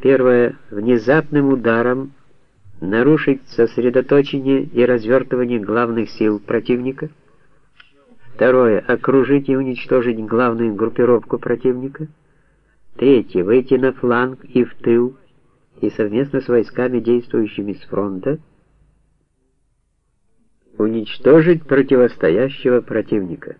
Первое. Внезапным ударом нарушить сосредоточение и развертывание главных сил противника. Второе. Окружить и уничтожить главную группировку противника. Третье. Выйти на фланг и в тыл, и совместно с войсками, действующими с фронта, уничтожить противостоящего противника.